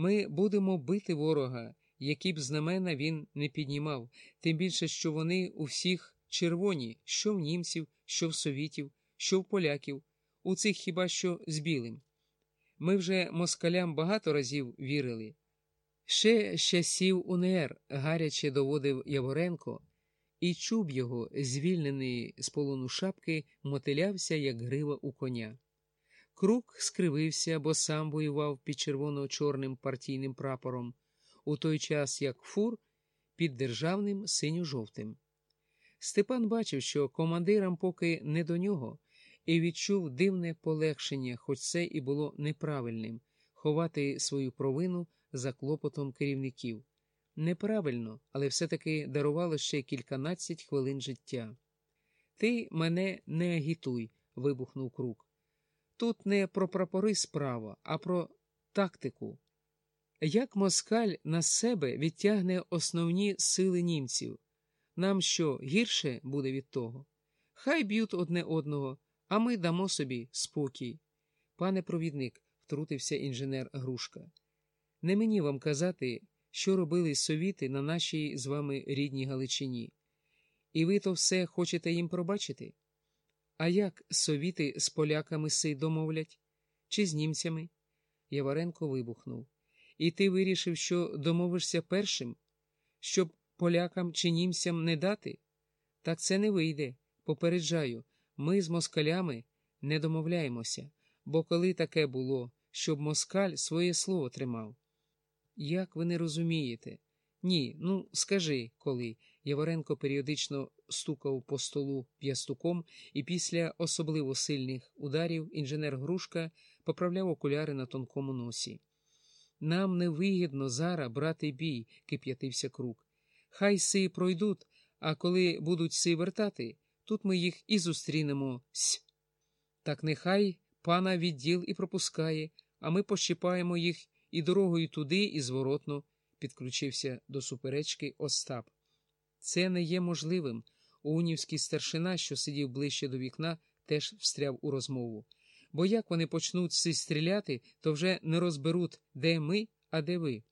Ми будемо бити ворога, які б знамена він не піднімав, тим більше, що вони у всіх червоні, що в німців, що в совітів, що в поляків, у цих хіба що з білим. Ми вже москалям багато разів вірили. Ще часів УНР гаряче доводив Яворенко, і чуб його, звільнений з полону шапки, мотилявся, як грива у коня. Крук скривився, бо сам воював під червоно-чорним партійним прапором, у той час як фур під державним синьо-жовтим. Степан бачив, що командирам поки не до нього, і відчув дивне полегшення, хоч це і було неправильним ховати свою провину за клопотом керівників. Неправильно, але все-таки дарувало ще кільканадцять хвилин життя. Ти мене не агітуй, вибухнув крук. Тут не про прапори справа, а про тактику. Як москаль на себе відтягне основні сили німців? Нам що гірше буде від того? Хай б'ють одне одного, а ми дамо собі спокій. Пане провідник, втрутився інженер Грушка. Не мені вам казати, що робили совіти на нашій з вами рідній Галичині. І ви то все хочете їм пробачити? А як совіти з поляками сей домовлять? Чи з німцями? Яваренко вибухнув. І ти вирішив, що домовишся першим, щоб полякам чи німцям не дати? Так це не вийде. Попереджаю, ми з москалями не домовляємося, бо коли таке було, щоб москаль своє слово тримав. Як ви не розумієте? Ні, ну скажи, коли. Яворенко періодично стукав по столу п'ястуком, і після особливо сильних ударів інженер Грушка поправляв окуляри на тонкому носі. Нам невигідно зараз брати бій, кип'ятився крук. Хай си пройдуть, а коли будуть си вертати, тут ми їх і зустрінемо. Сь. Так нехай пана відділ і пропускає, а ми пощипаємо їх і дорогою туди, і зворотно, підключився до суперечки Остап. Це не є можливим. Унівський старшина, що сидів ближче до вікна, теж встряв у розмову. Бо як вони почнуть си стріляти, то вже не розберуть, де ми, а де ви.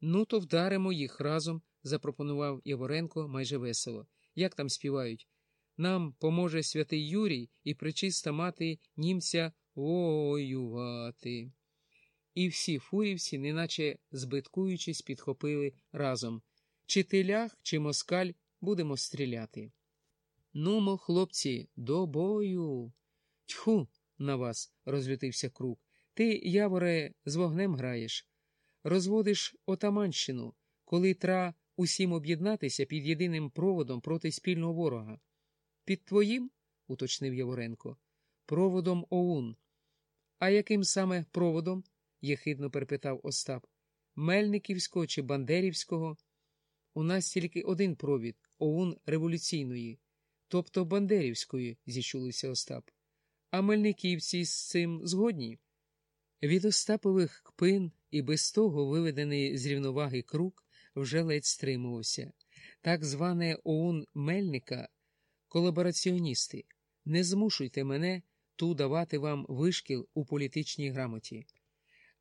Ну, то вдаримо їх разом, запропонував Яворенко майже весело. Як там співають? Нам поможе святий Юрій і причиста мати німця воювати. І всі фурівці, неначе збиткуючись, підхопили разом. Чи ти ляг, чи москаль будемо стріляти. Нумо, хлопці, до бою. Тьху на вас, розлютився крук. Ти, яворе, з вогнем граєш. Розводиш отаманщину, коли тра усім об'єднатися під єдиним проводом проти спільного ворога. Під твоїм, уточнив Яворенко, проводом ОУН. А яким саме проводом? єхидно перепитав Остап. Мельниківського чи Бандерівського? У нас тільки один провід ОУН революційної, тобто Бандерівської, зіщулився Остап. А мельниківці з цим згодні? Від Остапових кпин і без того виведений з рівноваги круг вже ледь стримувався. Так зване ОУН Мельника колабораціоністи. Не змушуйте мене ту давати вам вишкіл у політичній грамоті.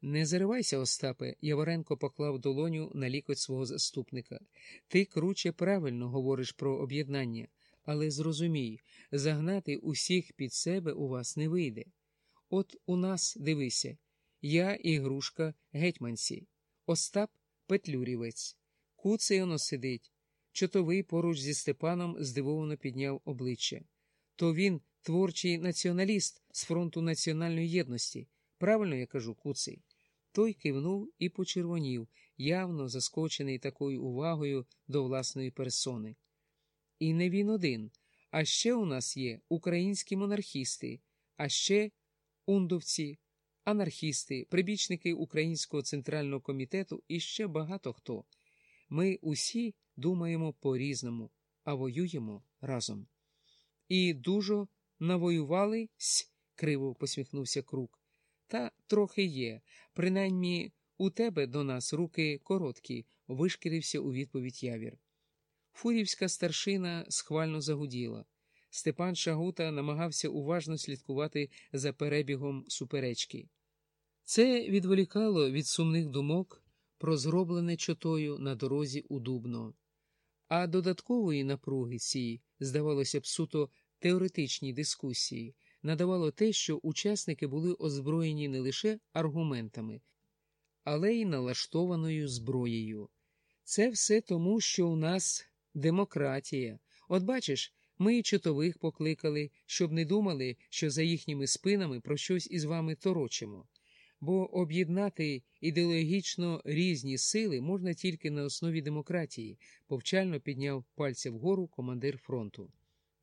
Не заривайся, Остапе, Яворенко поклав долоню на лікоть свого заступника. Ти круче правильно говориш про об'єднання, але зрозумій, загнати усіх під себе у вас не вийде. От у нас, дивися, я і грушка гетьманці, Остап Петлюрівець, Куцей оно сидить. Чотовий поруч зі Степаном здивовано підняв обличчя. То він творчий націоналіст з фронту національної єдності. Правильно я кажу, Куций? Той кивнув і почервонів, явно заскочений такою увагою до власної персони. І не він один, а ще у нас є українські монархісти, а ще ундовці, анархісти, прибічники Українського центрального комітету і ще багато хто. Ми усі думаємо по-різному, а воюємо разом. І дуже навоювали, криво посміхнувся крук. Та трохи є. Принаймні у тебе до нас руки короткі, вишкірився у відповідь явір. Фурівська старшина схвально загуділа. Степан Шагута намагався уважно слідкувати за перебігом суперечки. Це відволікало від сумних думок про зроблене чотою на дорозі у Дубно. А додаткової напруги цій, здавалося б, суто теоретичній дискусії, надавало те, що учасники були озброєні не лише аргументами, але й налаштованою зброєю. Це все тому, що у нас демократія. От бачиш, ми і чотових покликали, щоб не думали, що за їхніми спинами про щось із вами торочимо. Бо об'єднати ідеологічно різні сили можна тільки на основі демократії, повчально підняв пальця вгору командир фронту.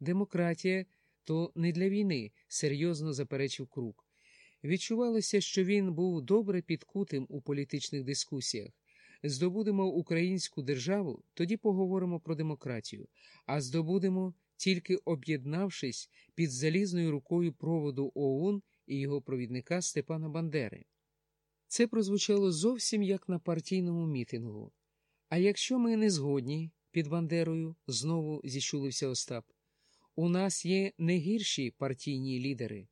Демократія то не для війни, серйозно заперечив крук. Відчувалося, що він був добре підкутим у політичних дискусіях. Здобудемо українську державу, тоді поговоримо про демократію, а здобудемо тільки об'єднавшись під залізною рукою проводу ОУН і його провідника Степана Бандери. Це прозвучало зовсім як на партійному мітингу. А якщо ми не згодні під Бандерою, знову зіщулився Остап, у нас є не гірші партійні лідери.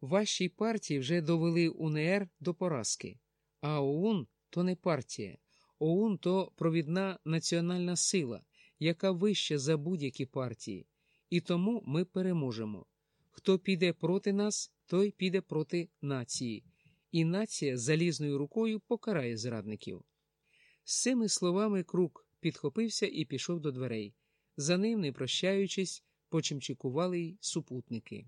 Вашій партії вже довели УНР до поразки, а ОУН то не партія. ОУН то провідна національна сила, яка вища за будь-які партії, і тому ми переможемо. Хто піде проти нас, той піде проти нації, і нація залізною рукою покарає зрадників. З цими словами крук підхопився і пішов до дверей. За ним, не прощаючись, почимчикували й супутники.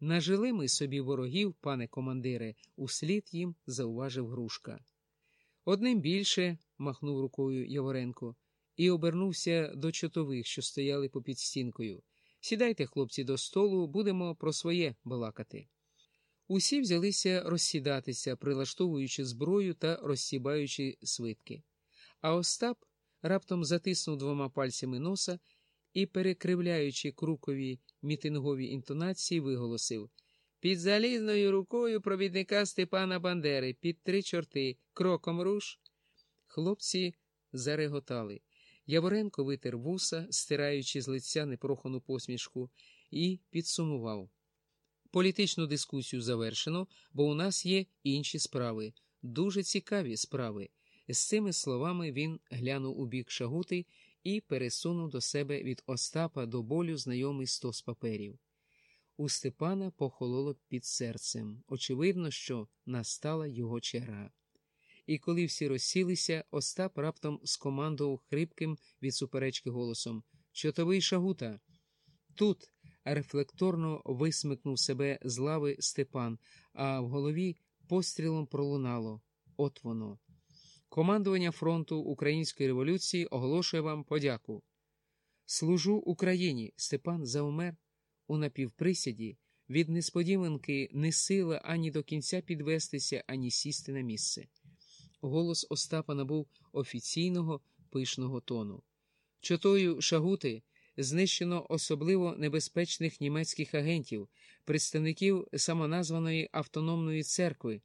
Нажили ми собі ворогів, пане командире, услід їм зауважив грушка. Одним більше, махнув рукою Яворенко, і обернувся до чотових, що стояли попід стінкою. Сідайте, хлопці, до столу, будемо про своє балакати. Усі взялися розсідатися, прилаштовуючи зброю та розсібаючи свитки. А Остап раптом затиснув двома пальцями носа і, перекривляючи крукові мітингові інтонації, виголосив Під залізною рукою провідника Степана Бандери, під три чорти, кроком руш. Хлопці зареготали. Яворенко витер вуса, стираючи з лиця непрохану посмішку, і підсумував. Політичну дискусію завершено, бо у нас є інші справи, дуже цікаві справи. З цими словами він глянув у бік шагути і пересунув до себе від Остапа до болю знайомий стос паперів. У Степана похололо під серцем. Очевидно, що настала його черга. І коли всі розсілися, Остап раптом скомандував хрипким від суперечки голосом Чотовий шагута. Тут рефлекторно висмикнув себе з лави Степан, а в голові пострілом пролунало от воно. Командування фронту Української революції оголошує вам подяку. Служу Україні. Степан заумер у напівприсяді. Від несподіванки не сила ані до кінця підвестися, ані сісти на місце. Голос Остапа набув офіційного пишного тону. Чотою шагути знищено особливо небезпечних німецьких агентів, представників самоназваної автономної церкви,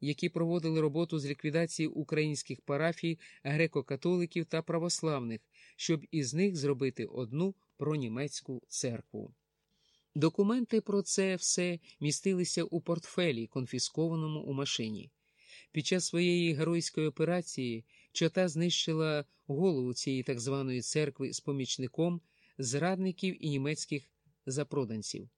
які проводили роботу з ліквідації українських парафій, греко-католиків та православних, щоб із них зробити одну пронімецьку церкву. Документи про це все містилися у портфелі, конфіскованому у машині. Під час своєї геройської операції чота знищила голову цієї так званої церкви з помічником зрадників і німецьких запроданців.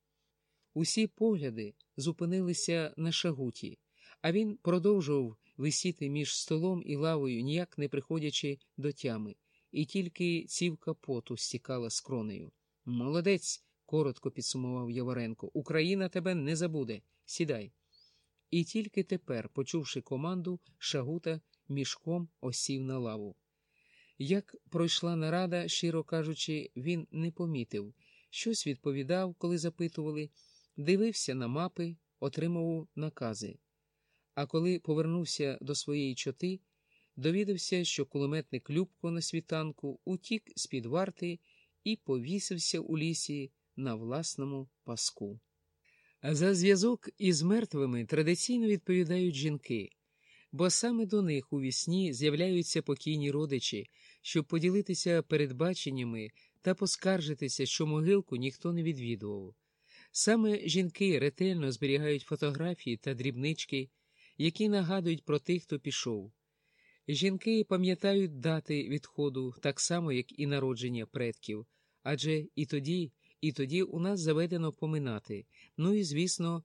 Усі погляди зупинилися на шагуті, а він продовжував висіти між столом і лавою, ніяк не приходячи до тями, і тільки цівка поту стікала з кронею. Молодець, коротко підсумував Яворенко. Україна тебе не забуде. Сідай. І тільки тепер, почувши команду, шагута мішком осів на лаву. Як пройшла нарада, щиро кажучи, він не помітив, щось відповідав, коли запитували, дивився на мапи, отримував накази. А коли повернувся до своєї чоти, довідався, що кулеметник Любко на світанку утік з під варти і повісився у лісі на власному паску. За зв'язок із мертвими традиційно відповідають жінки, бо саме до них у вісні з'являються покійні родичі, щоб поділитися передбаченнями та поскаржитися, що могилку ніхто не відвідував. Саме жінки ретельно зберігають фотографії та дрібнички, які нагадують про тих, хто пішов. Жінки пам'ятають дати відходу так само, як і народження предків, адже і тоді, і тоді у нас заведено поминати, ну і, звісно,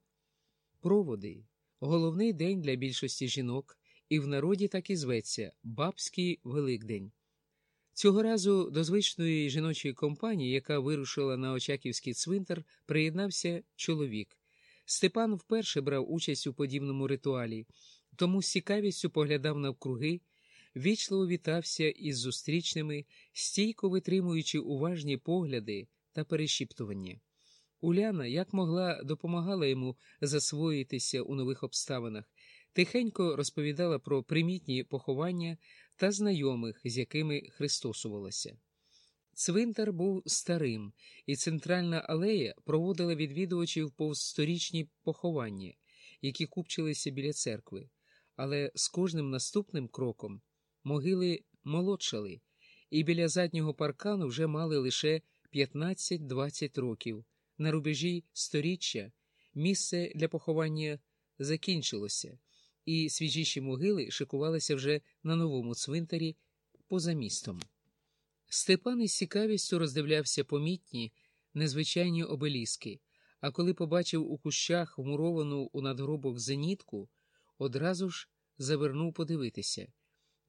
проводи. Головний день для більшості жінок, і в народі так і зветься Бабський Великдень. Цього разу до звичної жіночої компанії, яка вирушила на Очаківський цвинтар, приєднався чоловік. Степан вперше брав участь у подібному ритуалі, тому з цікавістю поглядав навкруги, вічливо вітався із зустрічними, стійко витримуючи уважні погляди та перешіптування. Уляна, як могла, допомагала йому засвоїтися у нових обставинах, тихенько розповідала про примітні поховання та знайомих, з якими христосувалася. Цвинтар був старим, і центральна алея проводила відвідувачів повз сторічні поховання, які купчилися біля церкви, але з кожним наступним кроком могили молодшали, і біля заднього паркану вже мали лише 15-20 років. На рубежі сторіччя місце для поховання закінчилося, і свіжіші могили шикувалися вже на новому цвинтарі поза містом. Степан із цікавістю роздивлявся помітні, незвичайні обеліски, а коли побачив у кущах вмуровану у надгробок зенітку, одразу ж завернув подивитися.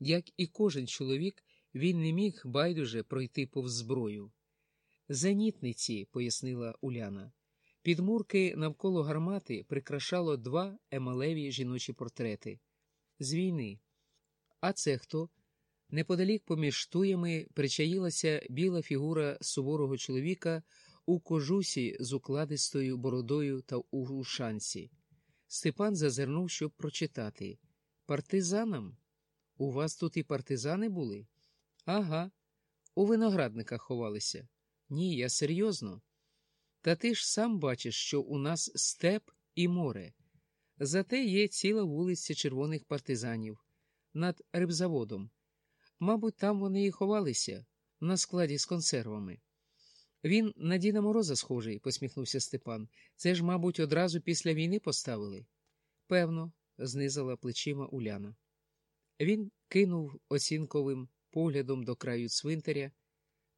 Як і кожен чоловік, він не міг байдуже пройти повз зброю. Зенітниці, пояснила Уляна. Підмурки навколо гармати прикрашало два емалеві жіночі портрети з війни. А це хто? Неподалік поміж туями причаїлася біла фігура суворого чоловіка у кожусі з укладистою бородою та у ушанці. Степан зазирнув, щоб прочитати. Партизанам? У вас тут і партизани були? Ага. У виноградниках ховалися. Ні, я серйозно. Та ти ж сам бачиш, що у нас степ і море. Зате є ціла вулиця червоних партизанів над рибзаводом. Мабуть, там вони і ховалися на складі з консервами. Він на Діна Мороза схожий, посміхнувся Степан. Це ж, мабуть, одразу після війни поставили. Певно, знизила плечима Уляна. Він кинув оцінковим поглядом до краю цвинтаря.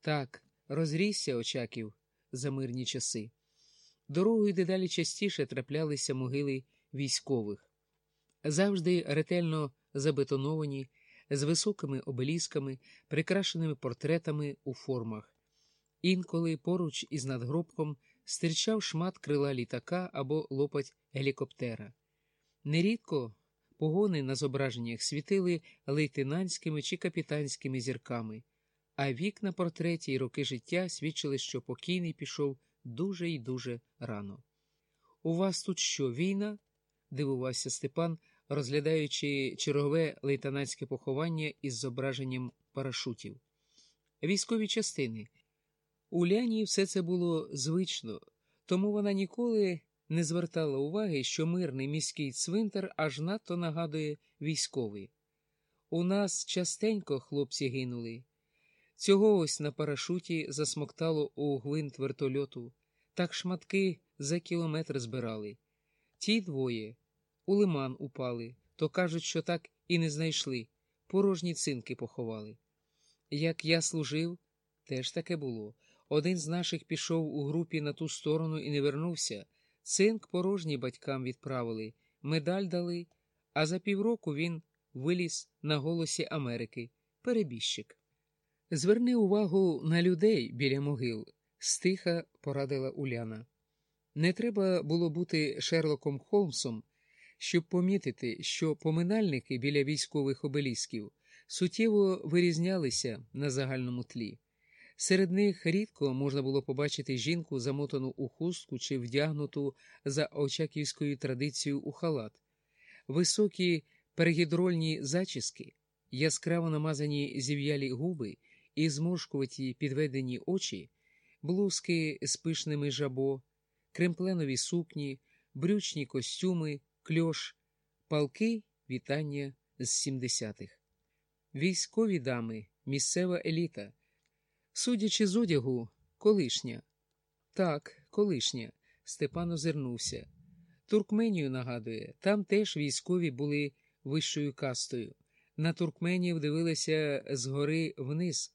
Так, розрісся очаків за мирні часи. Дорогою дедалі частіше траплялися могили військових, завжди ретельно забетоновані, з високими обелісками, прикрашеними портретами у формах. Інколи поруч із надгробком стирчав шмат крила літака або лопать гелікоптера. Нерідко погони на зображеннях світили лейтенантськими чи капітанськими зірками, а вік на портреті і роки життя свідчили, що покійний пішов дуже і дуже рано. У вас тут що, війна? дивувався Степан, розглядаючи чергове лейтенантське поховання із зображенням парашутів. Військові частини. У Ляні все це було звично, тому вона ніколи не звертала уваги, що мирний міський цвинтар аж надто нагадує військовий. У нас частенько хлопці гинули. Цього ось на парашуті засмоктало у гвинт вертольоту, так шматки за кілометр збирали. Ті двоє у лиман упали, то кажуть, що так і не знайшли, порожні цинки поховали. Як я служив, теж таке було. Один з наших пішов у групі на ту сторону і не вернувся. Цинк порожній батькам відправили, медаль дали, а за півроку він виліз на голосі Америки, перебіжчик. Зверни увагу на людей біля могил, стиха порадила Уляна. Не треба було бути Шерлоком Холмсом, щоб помітити, що поминальники біля військових обелісків суттєво вирізнялися на загальному тлі. Серед них рідко можна було побачити жінку, замотану у хустку чи вдягнуту за очаківською традицією у халат, високі перегідрольні зачіски, яскраво намазані зів'ялі губи і зморшкуваті підведені очі, блузки з пишними жабо, кремпленові сукні, брючні костюми, кльош, палки вітання з сімдесятих. Військові дами, місцева еліта. Судячи з одягу, колишня. Так, колишня. Степан озирнувся. Туркменію нагадує, там теж військові були вищою кастою. На туркменів дивилися згори вниз,